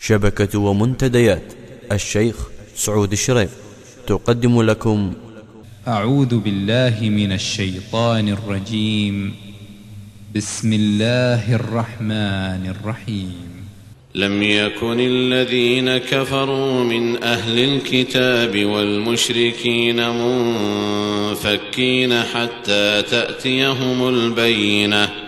شبكة ومنتديات. الشيخ سعود الشريف. تقدم لكم. أعوذ بالله من الشيطان الرجيم. بسم الله الرحمن الرحيم. لم يكن الذين كفروا من أهل الكتاب والمشركين منفكين حتى تأتيهم البينة.